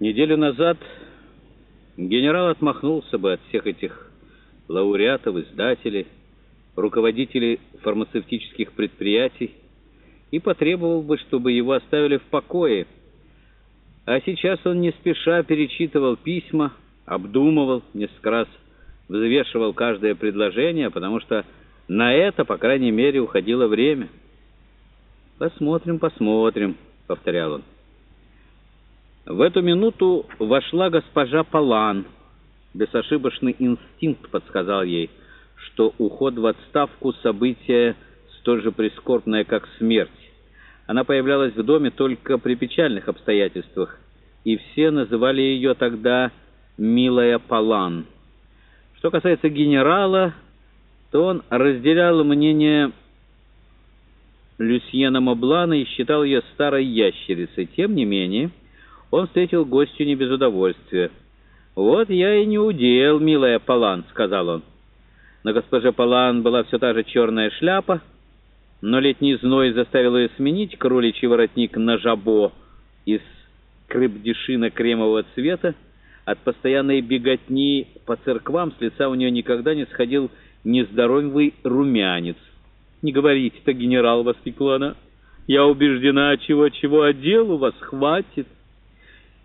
Неделю назад генерал отмахнулся бы от всех этих лауреатов, издателей, руководителей фармацевтических предприятий и потребовал бы, чтобы его оставили в покое. А сейчас он не спеша перечитывал письма, обдумывал, несколько раз взвешивал каждое предложение, потому что на это, по крайней мере, уходило время. «Посмотрим, посмотрим», — повторял он. В эту минуту вошла госпожа Палан. Бесошибочный инстинкт подсказал ей, что уход в отставку — событие столь же прискорбное, как смерть. Она появлялась в доме только при печальных обстоятельствах, и все называли ее тогда «милая Палан». Что касается генерала, то он разделял мнение Люсьена Моблана и считал ее старой ящерицей. Тем не менее он встретил гостю не без удовольствия. «Вот я и не удел, милая Палан», — сказал он. На госпоже Палан была все та же черная шляпа, но летний зной заставил ее сменить кроличий воротник на жабо из крепдешина кремового цвета. От постоянной беготни по церквам с лица у нее никогда не сходил нездоровый румянец. «Не говорите-то, генерал!» — воскликнула она. «Я убеждена, чего-чего, а дел у вас хватит».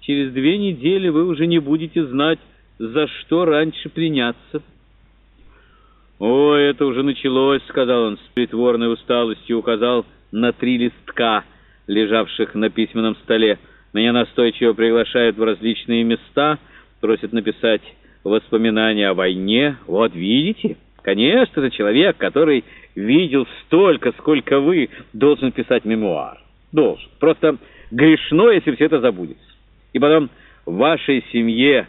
Через две недели вы уже не будете знать, за что раньше приняться». «О, это уже началось», — сказал он с притворной усталостью, указал на три листка, лежавших на письменном столе. «Меня настойчиво приглашают в различные места, просят написать воспоминания о войне. Вот видите? Конечно, это человек, который видел столько, сколько вы, должен писать мемуар. Должен. Просто грешно, если все это забудется. И потом в вашей семье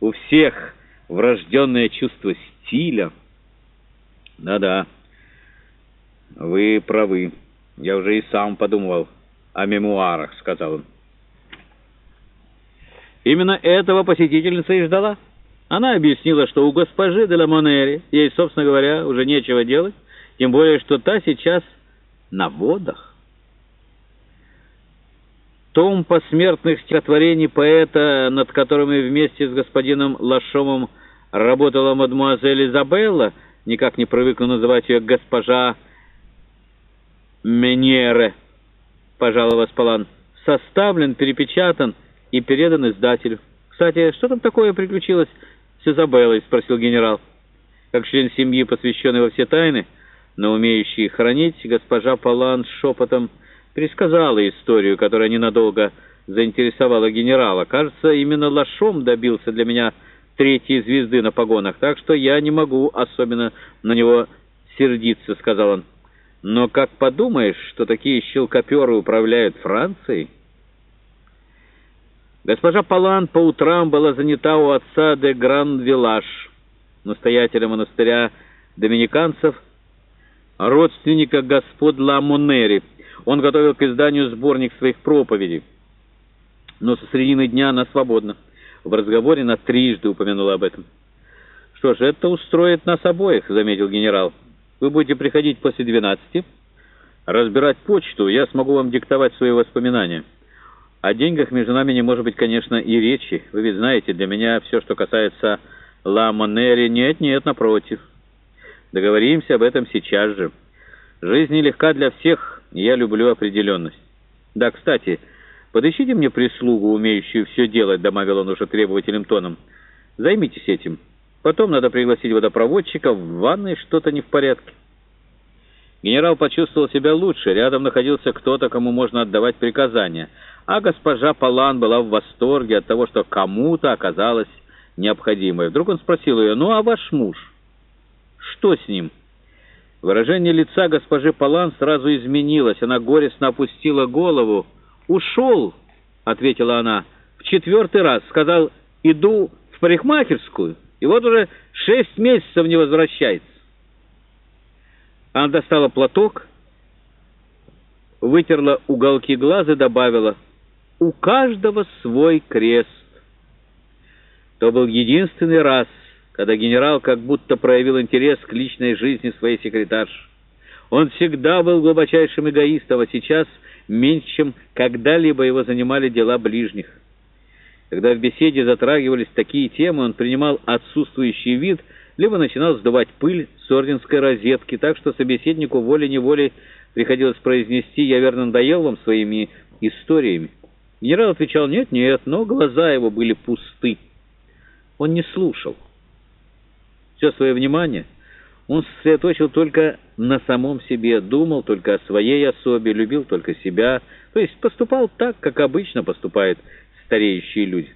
у всех врожденное чувство стиля. Да-да, вы правы. Я уже и сам подумывал о мемуарах, сказал он. Именно этого посетительница и ждала. Она объяснила, что у госпожи де ла Монери ей, собственно говоря, уже нечего делать, тем более, что та сейчас на водах. Том посмертных стихотворений поэта, над которыми вместе с господином Лашомом работала мадемуазель Изабелла, никак не привыкну называть ее госпожа Менере, пожаловалась Палан, составлен, перепечатан и передан издателю. «Кстати, что там такое приключилось с Изабеллой?» — спросил генерал. Как член семьи, посвященный во все тайны, но умеющий хранить, госпожа Палан шепотом пересказала историю, которая ненадолго заинтересовала генерала. Кажется, именно Лашом добился для меня третьей звезды на погонах, так что я не могу особенно на него сердиться, — сказал он. Но как подумаешь, что такие щелкоперы управляют Францией? Госпожа Палан по утрам была занята у отца де Гран-Вилаж, настоятеля монастыря доминиканцев, родственника господ Ла Монери, он готовил к изданию сборник своих проповедей. Но со середины дня она свободна. В разговоре она трижды упомянула об этом. «Что ж, это устроит нас обоих», — заметил генерал. «Вы будете приходить после двенадцати, разбирать почту, я смогу вам диктовать свои воспоминания. О деньгах между нами не может быть, конечно, и речи. Вы ведь знаете, для меня все, что касается Ла Монери, нет-нет, напротив. Договоримся об этом сейчас же. Жизнь нелегка для всех, я люблю определенность. Да, кстати, подыщите мне прислугу, умеющую все делать, добавил он уже требовательным тоном. Займитесь этим. Потом надо пригласить водопроводчика, в ванной что-то не в порядке. Генерал почувствовал себя лучше, рядом находился кто-то, кому можно отдавать приказания, а госпожа Палан была в восторге от того, что кому-то оказалось необходимое. Вдруг он спросил ее, ну а ваш муж, что с ним? Выражение лица госпожи Палан сразу изменилось. Она горестно опустила голову. «Ушел», — ответила она, — «в четвертый раз. Сказал, иду в парикмахерскую, и вот уже шесть месяцев не возвращается». Она достала платок, вытерла уголки глаз и добавила, «У каждого свой крест». То был единственный раз, когда генерал как будто проявил интерес к личной жизни своей секретарши. Он всегда был глубочайшим эгоистом, а сейчас меньше, чем когда-либо его занимали дела ближних. Когда в беседе затрагивались такие темы, он принимал отсутствующий вид, либо начинал сдувать пыль с орденской розетки, так что собеседнику волей-неволей приходилось произнести «Я верно надоел вам своими историями». Генерал отвечал «Нет, нет», но глаза его были пусты. Он не слушал. Все свое внимание он сосредоточил только на самом себе, думал только о своей особе, любил только себя, то есть поступал так, как обычно поступают стареющие люди.